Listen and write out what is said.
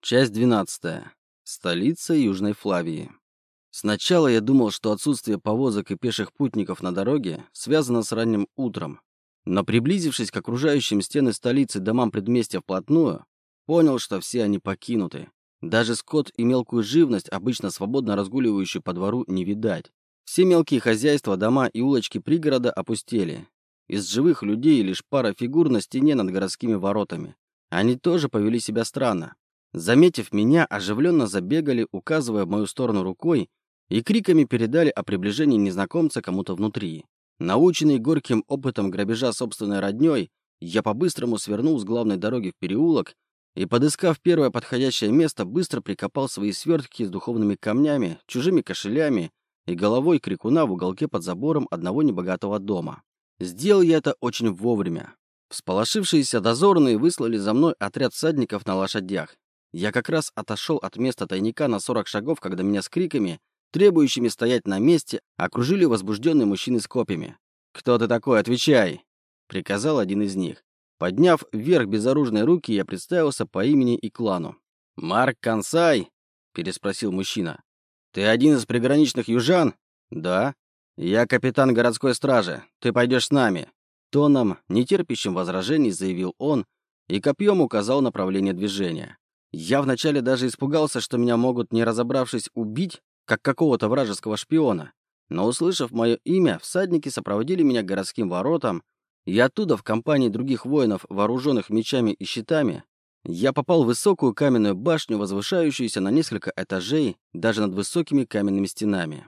Часть 12. Столица Южной Флавии. Сначала я думал, что отсутствие повозок и пеших путников на дороге связано с ранним утром. Но приблизившись к окружающим стены столицы домам предместья вплотную, понял, что все они покинуты. Даже скот и мелкую живность, обычно свободно разгуливающую по двору, не видать. Все мелкие хозяйства, дома и улочки пригорода опустели. Из живых людей лишь пара фигур на стене над городскими воротами. Они тоже повели себя странно. Заметив меня, оживленно забегали, указывая в мою сторону рукой, и криками передали о приближении незнакомца кому-то внутри. Наученный горьким опытом грабежа собственной родней, я по-быстрому свернул с главной дороги в переулок и, подыскав первое подходящее место, быстро прикопал свои свертки с духовными камнями, чужими кошелями и головой крикуна в уголке под забором одного небогатого дома. Сделал я это очень вовремя. Всполошившиеся дозорные выслали за мной отряд всадников на лошадях. Я как раз отошел от места тайника на 40 шагов, когда меня с криками, требующими стоять на месте, окружили возбужденные мужчины с копьями. «Кто ты такой? Отвечай!» — приказал один из них. Подняв вверх безоружные руки, я представился по имени и клану. «Марк Консай?» — переспросил мужчина. «Ты один из приграничных южан?» «Да». «Я капитан городской стражи. Ты пойдешь с нами». Тоном, нетерпящим возражений, заявил он и копьем указал направление движения. Я вначале даже испугался, что меня могут, не разобравшись, убить, как какого-то вражеского шпиона. Но, услышав мое имя, всадники сопроводили меня городским воротам, и оттуда, в компании других воинов, вооруженных мечами и щитами, я попал в высокую каменную башню, возвышающуюся на несколько этажей, даже над высокими каменными стенами.